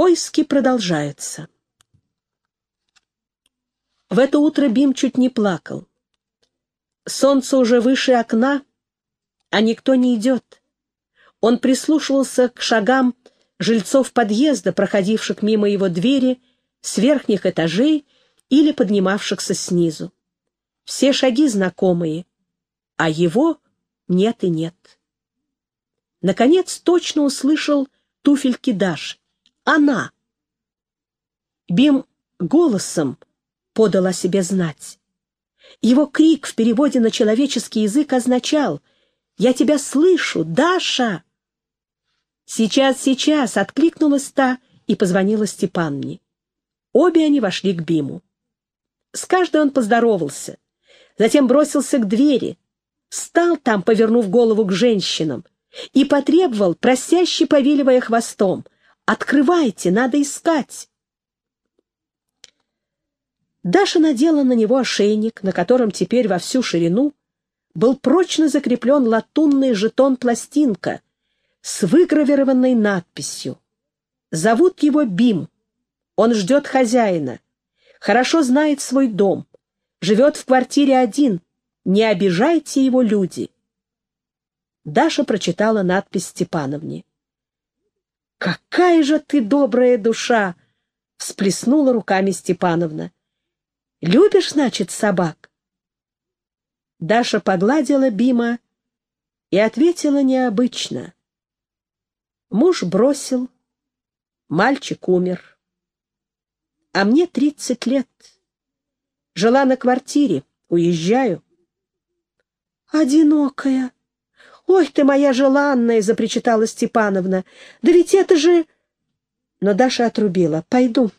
Поиски продолжаются. В это утро Бим чуть не плакал. Солнце уже выше окна, а никто не идет. Он прислушивался к шагам жильцов подъезда, проходивших мимо его двери, с верхних этажей или поднимавшихся снизу. Все шаги знакомые, а его нет и нет. Наконец точно услышал туфельки Даши. Она! Бим голосом подал о себе знать. Его крик в переводе на человеческий язык означал «Я тебя слышу, Даша!» «Сейчас, сейчас!» — откликнулась та и позвонила Степанне. Обе они вошли к Биму. С каждой он поздоровался, затем бросился к двери, стал там, повернув голову к женщинам, и потребовал, просяще повиливая хвостом, «Открывайте, надо искать!» Даша надела на него ошейник, на котором теперь во всю ширину был прочно закреплен латунный жетон-пластинка с выгравированной надписью. Зовут его Бим. Он ждет хозяина. Хорошо знает свой дом. Живет в квартире один. Не обижайте его, люди. Даша прочитала надпись Степановне. «Какая же ты добрая душа!» — всплеснула руками Степановна. Любишь, значит, собак?» Даша погладила Бима и ответила необычно. Муж бросил, мальчик умер. А мне тридцать лет. Жила на квартире, уезжаю. «Одинокая! Ой, ты моя желанная!» — запричитала Степановна. «Да ведь это же...» Но Даша отрубила. «Пойду,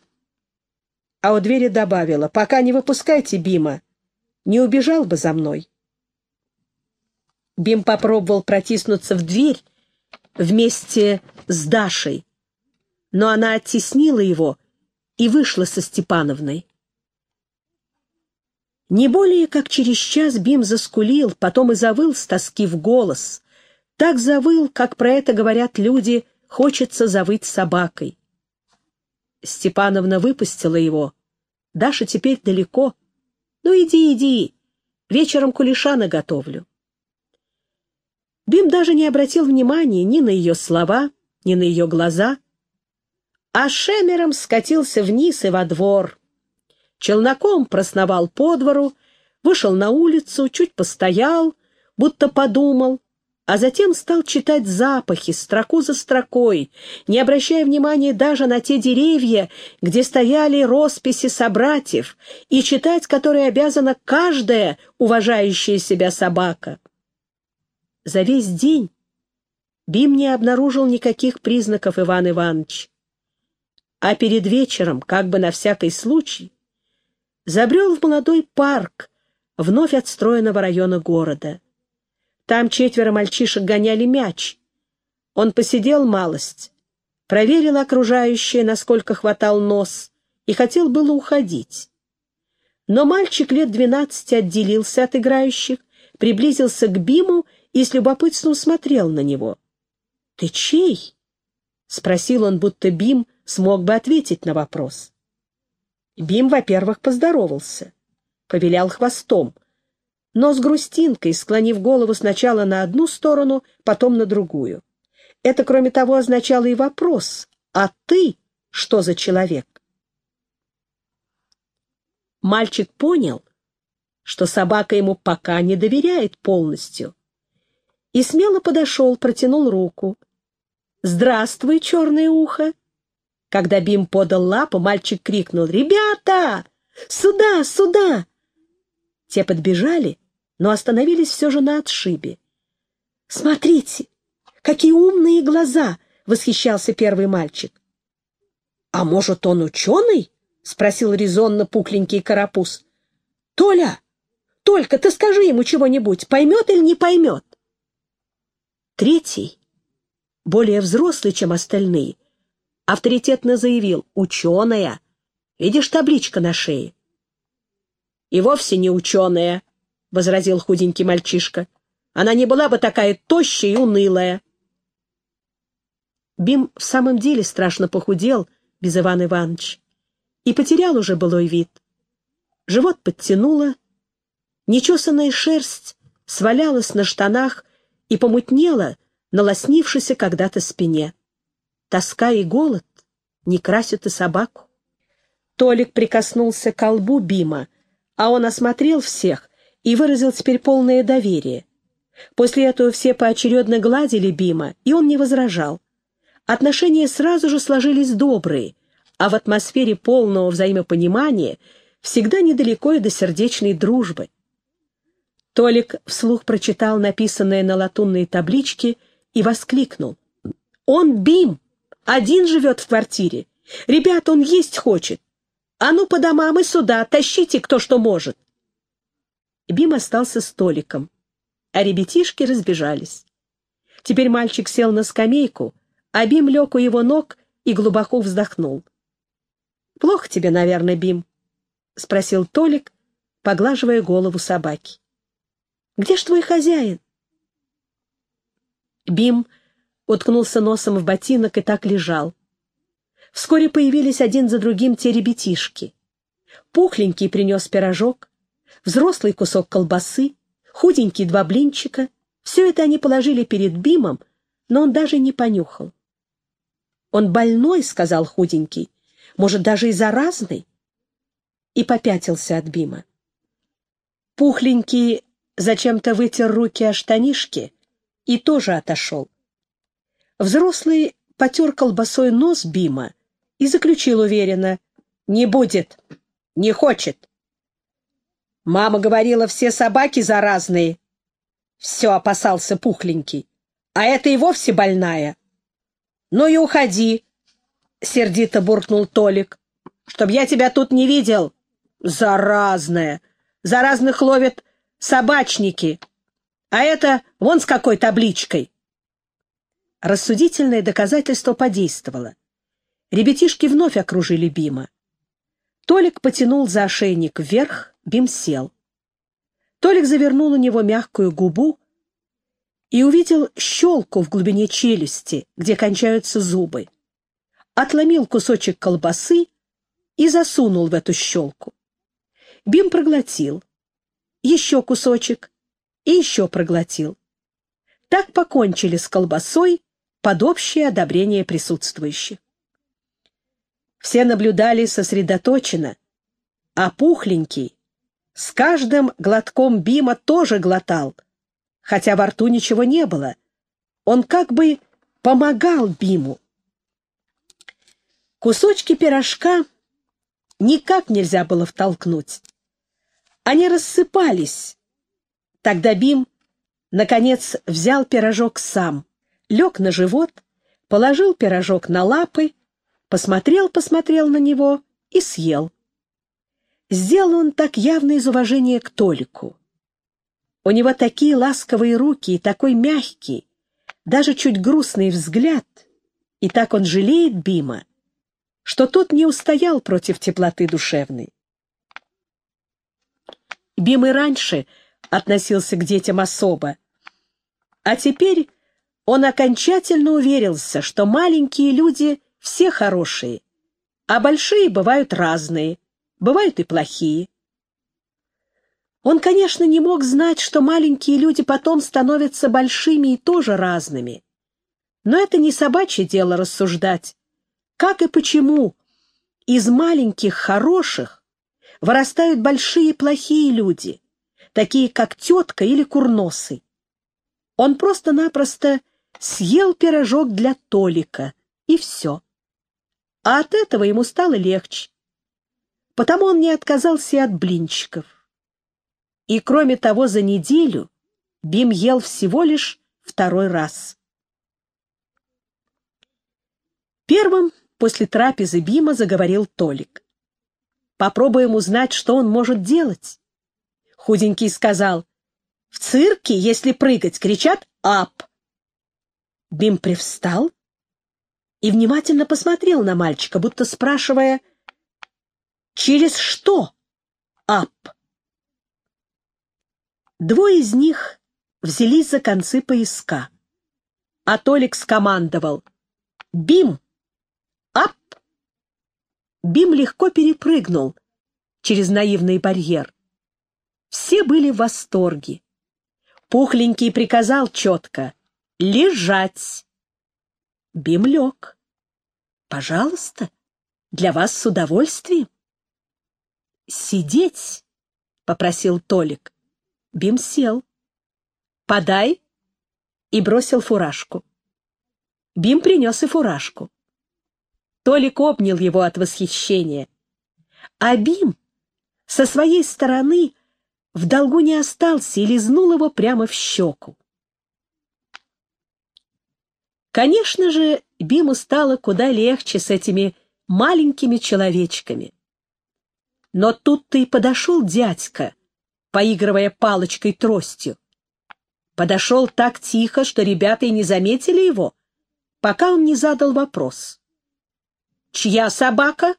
а у двери добавила, «Пока не выпускайте Бима, не убежал бы за мной». Бим попробовал протиснуться в дверь вместе с Дашей, но она оттеснила его и вышла со Степановной. Не более как через час Бим заскулил, потом и завыл с тоски в голос. Так завыл, как про это говорят люди, хочется завыть собакой. Степановна выпустила его. Даша теперь далеко. Ну иди, иди, вечером кулеша наготовлю. Бим даже не обратил внимания ни на ее слова, ни на ее глаза, а шемером скатился вниз и во двор. Челноком просновал по двору, вышел на улицу, чуть постоял, будто подумал, а затем стал читать запахи строку за строкой, не обращая внимания даже на те деревья, где стояли росписи собратьев, и читать которые обязана каждая уважающая себя собака. За весь день Бим не обнаружил никаких признаков Иван Иванович. А перед вечером, как бы на всякий случай, забрел в молодой парк вновь отстроенного района города. Там четверо мальчишек гоняли мяч. Он посидел малость, проверил окружающее, насколько хватал нос, и хотел было уходить. Но мальчик лет двенадцати отделился от играющих, приблизился к Биму и с любопытством смотрел на него. «Ты чей?» — спросил он, будто Бим смог бы ответить на вопрос. Бим, во-первых, поздоровался, повилял хвостом — но с грустинкой, склонив голову сначала на одну сторону, потом на другую. Это, кроме того, означало и вопрос «А ты что за человек?» Мальчик понял, что собака ему пока не доверяет полностью, и смело подошел, протянул руку. «Здравствуй, черное ухо!» Когда Бим подал лапу, мальчик крикнул «Ребята! Сюда, сюда!» Те подбежали, но остановились все же на отшибе. «Смотрите, какие умные глаза!» — восхищался первый мальчик. «А может, он ученый?» — спросил резонно пухленький карапуз. «Толя, только ты скажи ему чего-нибудь, поймет или не поймет?» Третий, более взрослый, чем остальные, авторитетно заявил «Ученая! Видишь табличка на шее?» «И вовсе не ученая», — возразил худенький мальчишка. «Она не была бы такая тощая и унылая». Бим в самом деле страшно похудел без Иван Иванович, и потерял уже былой вид. Живот подтянуло, нечесанная шерсть свалялась на штанах и помутнела на лоснившейся когда-то спине. Тоска и голод не красят и собаку. Толик прикоснулся к колбу Бима, а он осмотрел всех и выразил теперь полное доверие. После этого все поочередно гладили Бима, и он не возражал. Отношения сразу же сложились добрые, а в атмосфере полного взаимопонимания всегда недалеко и до сердечной дружбы. Толик вслух прочитал написанное на латунной табличке и воскликнул. «Он Бим! Один живет в квартире. Ребят, он есть хочет. А ну, по домам и сюда, тащите кто что может. Бим остался столиком, а ребятишки разбежались. Теперь мальчик сел на скамейку, а Бим лег у его ног и глубоко вздохнул. «Плохо тебе, наверное, Бим?» — спросил Толик, поглаживая голову собаки. «Где ж твой хозяин?» Бим уткнулся носом в ботинок и так лежал. Вскоре появились один за другим те ребятишки. Пухленький принес пирожок, взрослый кусок колбасы, худенький два блинчика. Все это они положили перед Бимом, но он даже не понюхал. «Он больной», — сказал худенький, — «может, даже и заразный?» И попятился от Бима. Пухленький зачем-то вытер руки о штанишки и тоже отошел. Взрослый потер колбасой нос Бима и заключил уверенно. «Не будет, не хочет». Мама говорила, все собаки заразные. Все опасался пухленький. А это и вовсе больная. Ну и уходи, сердито буркнул Толик, чтоб я тебя тут не видел. Заразная. Заразных ловят собачники. А это вон с какой табличкой. Рассудительное доказательство подействовало. Ребятишки вновь окружили Бима. Толик потянул за ошейник вверх, Бим сел. Толик завернул у него мягкую губу и увидел щелку в глубине челюсти, где кончаются зубы. Отломил кусочек колбасы и засунул в эту щелку. Бим проглотил. Еще кусочек и еще проглотил. Так покончили с колбасой под общее одобрение присутствующих. Все наблюдали сосредоточенно, а пухленький с каждым глотком Бима тоже глотал, хотя во рту ничего не было. Он как бы помогал Биму. Кусочки пирожка никак нельзя было втолкнуть. Они рассыпались. Тогда Бим, наконец, взял пирожок сам — лег на живот, положил пирожок на лапы, посмотрел-посмотрел на него и съел. Сделал он так явно из уважения к Толику. У него такие ласковые руки и такой мягкий, даже чуть грустный взгляд, и так он жалеет Бима, что тот не устоял против теплоты душевной. Бим и раньше относился к детям особо, а теперь он окончательно уверился, что маленькие люди все хорошие, а большие бывают разные, бывают и плохие. Он, конечно, не мог знать, что маленькие люди потом становятся большими и тоже разными. Но это не собачье дело рассуждать. Как и почему из маленьких хороших вырастают большие плохие люди, такие как тетка или курносый. Он просто-напросто съел пирожок для Толика, и все. А от этого ему стало легче. Потому он не отказался от блинчиков. И кроме того, за неделю Бим ел всего лишь второй раз. Первым после трапезы Бима заговорил Толик. «Попробуем узнать, что он может делать». Худенький сказал, «В цирке, если прыгать, кричат «ап», Бим привстал и внимательно посмотрел на мальчика, будто спрашивая, «Через что, ап?» Двое из них взялись за концы поиска, а Толик скомандовал, «Бим, ап!» Бим легко перепрыгнул через наивный барьер. Все были в восторге. Пухленький приказал четко «Лежать!» Бим лег. «Пожалуйста, для вас с удовольствием». «Сидеть!» — попросил Толик. Бим сел. «Подай!» и бросил фуражку. Бим принес и фуражку. Толик обнял его от восхищения. А Бим со своей стороны в долгу не остался и лизнул его прямо в щеку. Конечно же, Биму стало куда легче с этими маленькими человечками. Но тут-то и подошел дядька, поигрывая палочкой-тростью. Подошел так тихо, что ребята и не заметили его, пока он не задал вопрос. «Чья собака?»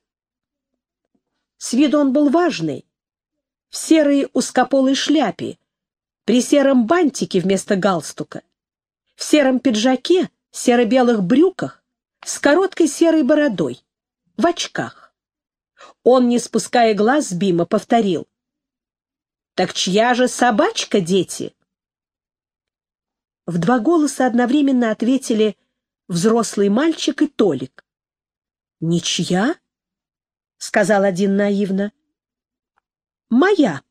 С виду он был важный, в серой узкополой шляпе, при сером бантике вместо галстука, в сером пиджаке, серо-белых брюках, с короткой серой бородой, в очках. Он, не спуская глаз с Бима, повторил. «Так чья же собачка, дети?» В два голоса одновременно ответили взрослый мальчик и Толик. «Ничья?» — сказал один наивно. «Моя»,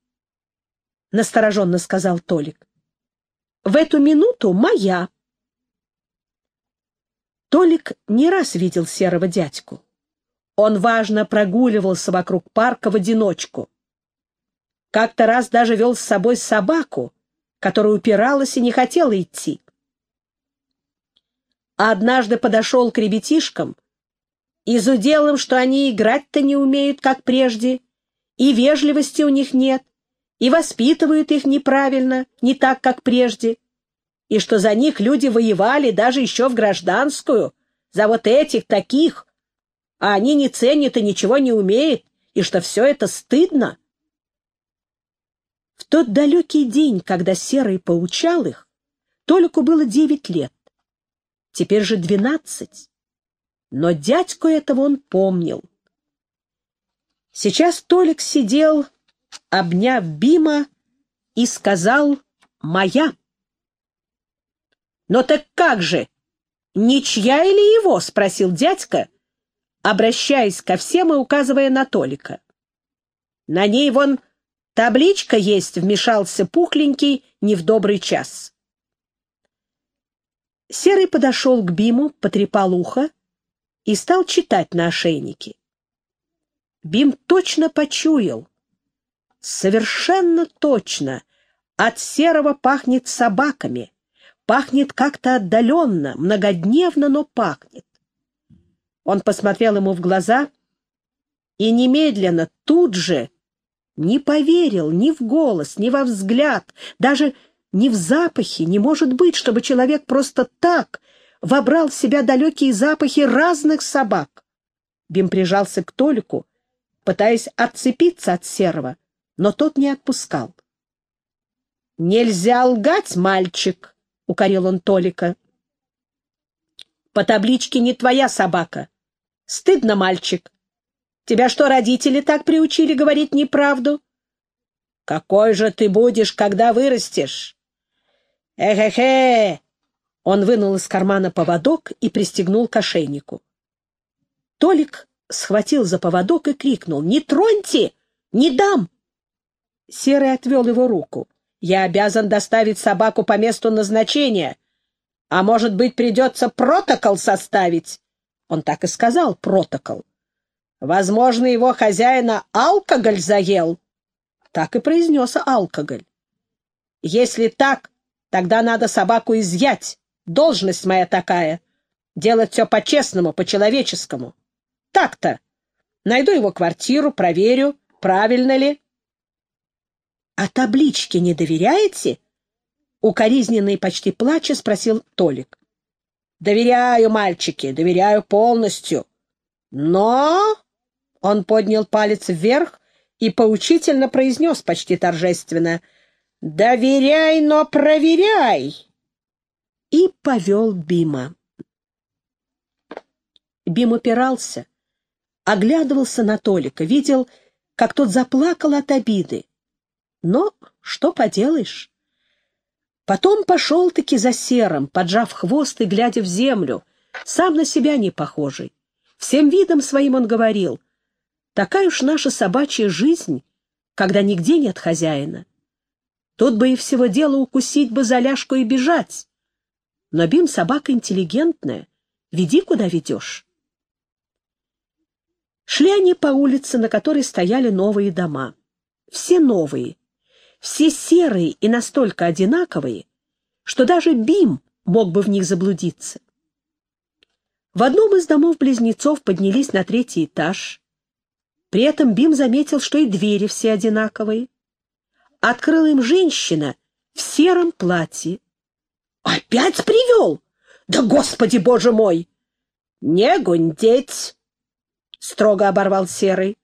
— настороженно сказал Толик. «В эту минуту моя». Толик не раз видел серого дядьку. Он важно прогуливался вокруг парка в одиночку. Как-то раз даже вел с собой собаку, которая упиралась и не хотела идти. А однажды подошел к ребятишкам, изудел им, что они играть-то не умеют, как прежде, и вежливости у них нет, и воспитывают их неправильно, не так, как прежде, и что за них люди воевали даже еще в гражданскую, за вот этих, таких, а они не ценят и ничего не умеют, и что все это стыдно. В тот далекий день, когда Серый поучал их, Толику было девять лет, теперь же двенадцать. Но дядьку этого он помнил. Сейчас Толик сидел, обняв Бима, и сказал «Моя». «Но так как же? Ничья или его?» — спросил дядька, обращаясь ко всем и указывая на Толика. «На ней вон табличка есть», — вмешался пухленький не в добрый час. Серый подошел к Биму, потрепал ухо и стал читать на ошейнике. Бим точно почуял. Совершенно точно. От серого пахнет собаками. Пахнет как-то отдаленно, многодневно, но пахнет. Он посмотрел ему в глаза и немедленно, тут же, не поверил ни в голос, ни во взгляд, даже ни в запахе. Не может быть, чтобы человек просто так вобрал в себя далекие запахи разных собак. Бим прижался к Толику, пытаясь отцепиться от серого, но тот не отпускал. «Нельзя лгать, мальчик!» — укорил он Толика. «По табличке не твоя собака. Стыдно, мальчик. Тебя что, родители так приучили говорить неправду?» «Какой же ты будешь, когда вырастешь?» «Эхе-хе!» Он вынул из кармана поводок и пристегнул к ошейнику. Толик схватил за поводок и крикнул «Не троньте! Не дам!» Серый отвел его руку. «Я обязан доставить собаку по месту назначения. А может быть, придется протокол составить?» Он так и сказал «протокол». «Возможно, его хозяина алкоголь заел». Так и произнес алкоголь. «Если так, тогда надо собаку изъять. Должность моя такая. Делать все по-честному, по-человеческому». Так-то. Найду его квартиру, проверю, правильно ли. — А табличке не доверяете? — укоризненный почти плача спросил Толик. — Доверяю, мальчики, доверяю полностью. Но... Он поднял палец вверх и поучительно произнес почти торжественно. «Доверяй, но проверяй!» И повел Бима. Бим упирался, оглядывался на Толика, видел, как тот заплакал от обиды. Но что поделаешь? Потом пошел-таки за серым, поджав хвост и глядя в землю, сам на себя не похожий. Всем видом своим он говорил, такая уж наша собачья жизнь, когда нигде нет хозяина. Тут бы и всего дела укусить бы за ляжку и бежать. Но Бим собака интеллигентная, веди, куда ведешь. Шли они по улице, на которой стояли новые дома. Все новые, все серые и настолько одинаковые, что даже Бим мог бы в них заблудиться. В одном из домов-близнецов поднялись на третий этаж. При этом Бим заметил, что и двери все одинаковые. Открыла им женщина в сером платье. «Опять привел? Да, господи, боже мой!» «Не гундеть!» — строго оборвал Серый.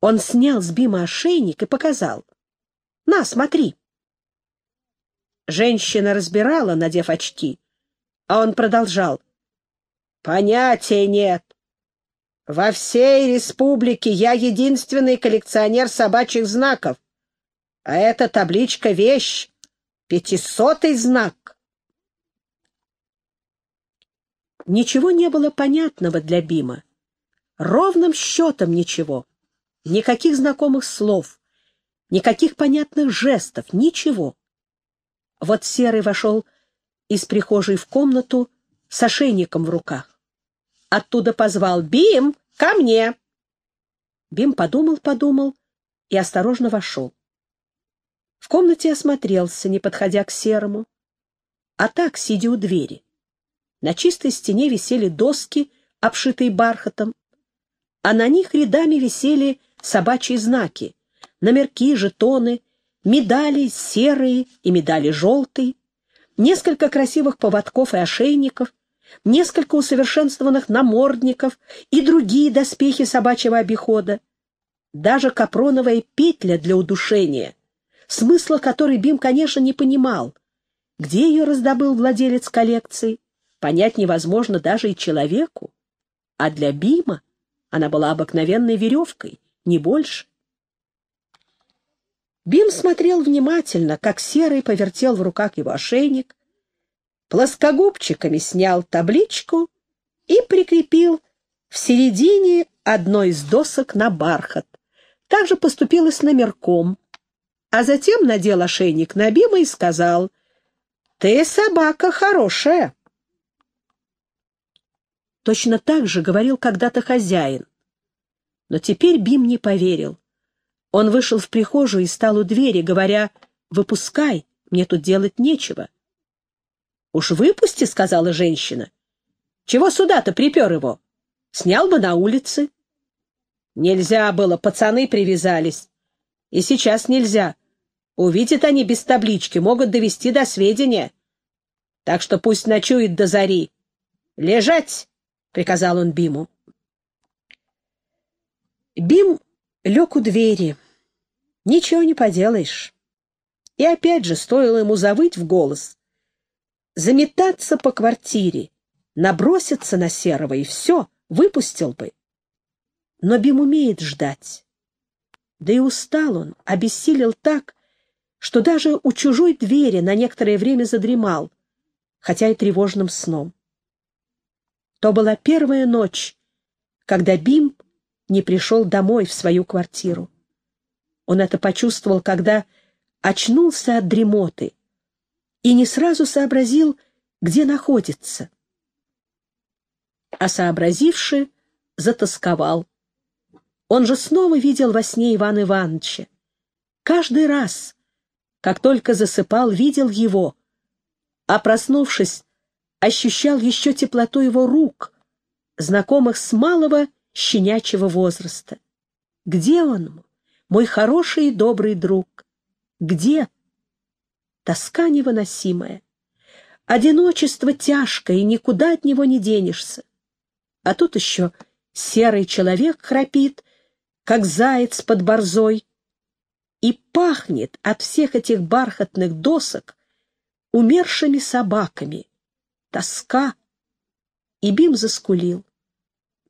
Он снял с Бима ошейник и показал. «На, смотри!» Женщина разбирала, надев очки, а он продолжал. «Понятия нет. Во всей республике я единственный коллекционер собачьих знаков. А эта табличка — вещь, пятисотый знак. Ничего не было понятного для Бима. Ровным счетом ничего. Никаких знакомых слов, никаких понятных жестов, ничего. Вот Серый вошел из прихожей в комнату с ошейником в руках. Оттуда позвал «Бим, ко мне!» Бим подумал-подумал и осторожно вошел. В комнате осмотрелся, не подходя к серому. А так, сидя у двери. На чистой стене висели доски, обшитые бархатом, а на них рядами висели собачьи знаки, номерки, жетоны, медали серые и медали желтые, несколько красивых поводков и ошейников, несколько усовершенствованных намордников и другие доспехи собачьего обихода, даже капроновая петля для удушения, смысла которой Бим, конечно, не понимал. Где ее раздобыл владелец коллекции, понять невозможно даже и человеку. А для Бима она была обыкновенной веревкой, не больше. Бим смотрел внимательно, как Серый повертел в руках его ошейник, плоскогубчиками снял табличку и прикрепил в середине одной из досок на бархат. Также поступил и с номерком, а затем надел ошейник на Бима и сказал, «Ты собака хорошая». Точно так же говорил когда-то хозяин. Но теперь Бим не поверил. Он вышел в прихожую и стал у двери, говоря, «Выпускай, мне тут делать нечего». «Уж выпусти», — сказала женщина. «Чего сюда-то припер его? Снял бы на улице». «Нельзя было, пацаны привязались. И сейчас нельзя. Увидят они без таблички, могут довести до сведения. Так что пусть ночует до зари. «Лежать!» — приказал он Биму. Бим лег у двери. Ничего не поделаешь. И опять же стоило ему завыть в голос. Заметаться по квартире, наброситься на Серого, и все, выпустил бы. Но Бим умеет ждать. Да и устал он, обессилел так, что даже у чужой двери на некоторое время задремал, хотя и тревожным сном. То была первая ночь, когда Бим не пришел домой в свою квартиру. Он это почувствовал, когда очнулся от дремоты и не сразу сообразил, где находится. А сообразивши, затасковал. Он же снова видел во сне Ивана Ивановича. Каждый раз, как только засыпал, видел его, а проснувшись, ощущал еще теплоту его рук, знакомых с малого щенячьего возраста. Где он, мой хороший и добрый друг? Где? Тоска невыносимая. Одиночество тяжкое, и никуда от него не денешься. А тут еще серый человек храпит, как заяц под борзой, и пахнет от всех этих бархатных досок умершими собаками. Тоска. И Бим заскулил.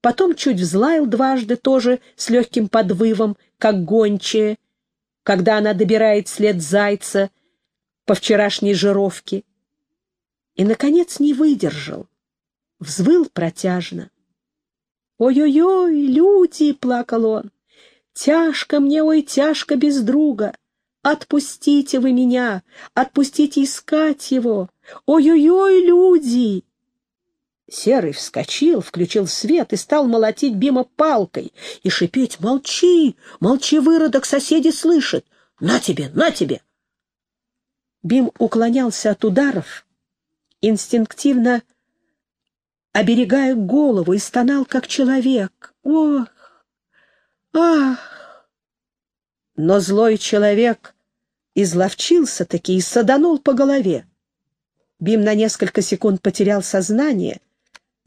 Потом чуть взлаял дважды, тоже с легким подвывом, как гончая, когда она добирает след зайца по вчерашней жировке. И, наконец, не выдержал, взвыл протяжно. «Ой-ой-ой, люди!» — плакал он. «Тяжко мне, ой, тяжко без друга! Отпустите вы меня! Отпустите искать его! Ой-ой-ой, люди!» Серый вскочил, включил свет и стал молотить Бима палкой и шипеть «Молчи! Молчи, выродок, соседи слышат! На тебе, на тебе!» Бим уклонялся от ударов, инстинктивно оберегая голову, и стонал, как человек. «Ох! Ах!» Но злой человек изловчился-таки и саданул по голове. Бим на несколько секунд потерял сознание —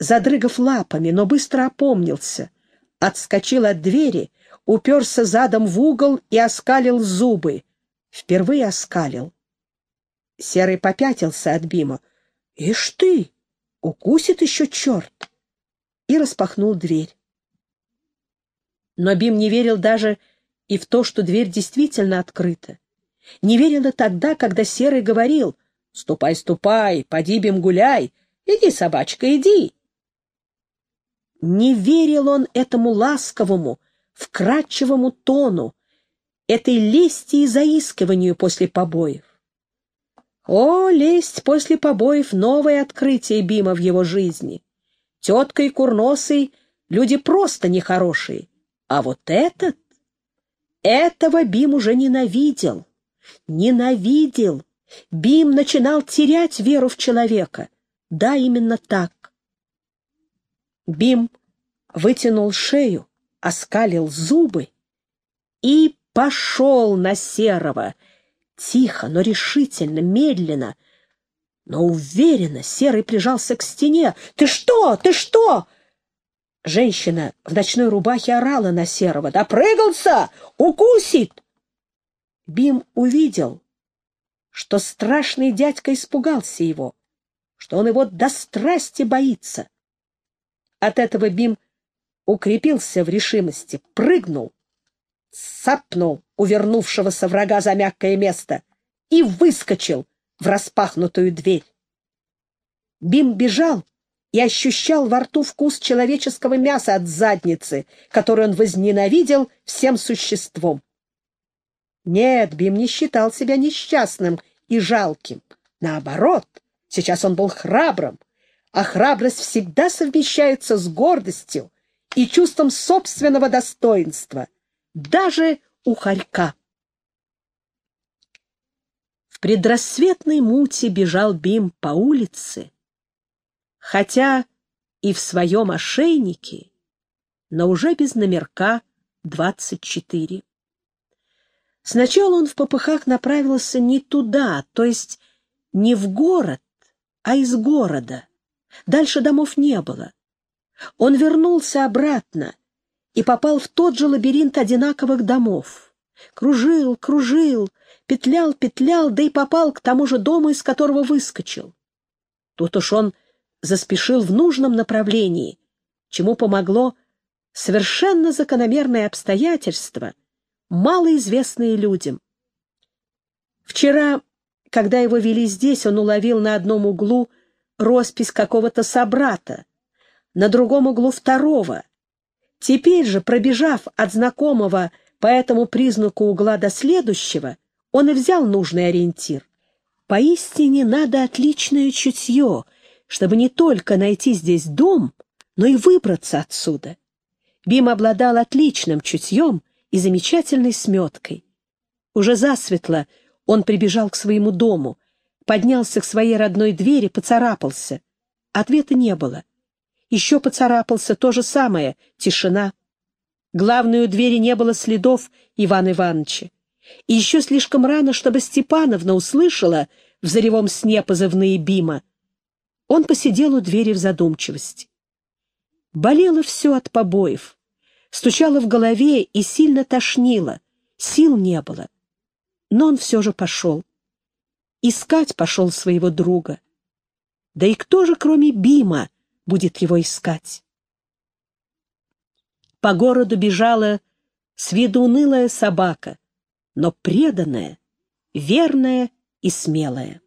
задрыгав лапами, но быстро опомнился, отскочил от двери, уперся задом в угол и оскалил зубы. Впервые оскалил. Серый попятился от Бима. «Ишь ты! Укусит еще черт!» И распахнул дверь. Но Бим не верил даже и в то, что дверь действительно открыта. Не верил и тогда, когда Серый говорил «Ступай, ступай, поди, Бим, гуляй! Иди, собачка, иди!» Не верил он этому ласковому, вкрадчивому тону, этой лести и заискиванию после побоев. О, лесть после побоев — новое открытие Бима в его жизни. Тетка и курносый — люди просто нехорошие. А вот этот... Этого Бим уже ненавидел. Ненавидел. Бим начинал терять веру в человека. Да, именно так. Бим вытянул шею, оскалил зубы и пошел на Серого. Тихо, но решительно, медленно, но уверенно Серый прижался к стене. «Ты что? Ты что?» Женщина в ночной рубахе орала на Серого. «Допрыгался! Укусит!» Бим увидел, что страшный дядька испугался его, что он его до страсти боится. От этого Бим укрепился в решимости, прыгнул, сапнул увернувшегося врага за мягкое место и выскочил в распахнутую дверь. Бим бежал и ощущал во рту вкус человеческого мяса от задницы, который он возненавидел всем существом. Нет, Бим не считал себя несчастным и жалким. Наоборот, сейчас он был храбрым, а храбрость всегда совмещается с гордостью и чувством собственного достоинства, даже у хорька. В предрассветной муте бежал Бим по улице, хотя и в своем ошейнике, но уже без номерка 24. Сначала он в попыхах направился не туда, то есть не в город, а из города. Дальше домов не было. Он вернулся обратно и попал в тот же лабиринт одинаковых домов. Кружил, кружил, петлял, петлял, да и попал к тому же дому, из которого выскочил. Тут уж он заспешил в нужном направлении, чему помогло совершенно закономерное обстоятельство, малоизвестное людям. Вчера, когда его вели здесь, он уловил на одном углу роспись какого-то собрата, на другом углу второго. Теперь же, пробежав от знакомого по этому признаку угла до следующего, он и взял нужный ориентир. Поистине надо отличное чутье, чтобы не только найти здесь дом, но и выбраться отсюда. Бим обладал отличным чутьем и замечательной сметкой. Уже засветло он прибежал к своему дому, поднялся к своей родной двери, поцарапался. Ответа не было. Еще поцарапался то же самое — тишина. Главной у двери не было следов Ивана Ивановича. И еще слишком рано, чтобы Степановна услышала в заревом сне позывные Бима. Он посидел у двери в задумчивости. Болело все от побоев, стучало в голове и сильно тошнило, сил не было. Но он все же пошел. Искать пошел своего друга. Да и кто же, кроме Бима, будет его искать? по городу бежала с виду унылая собака, но преданная, верная и смелая.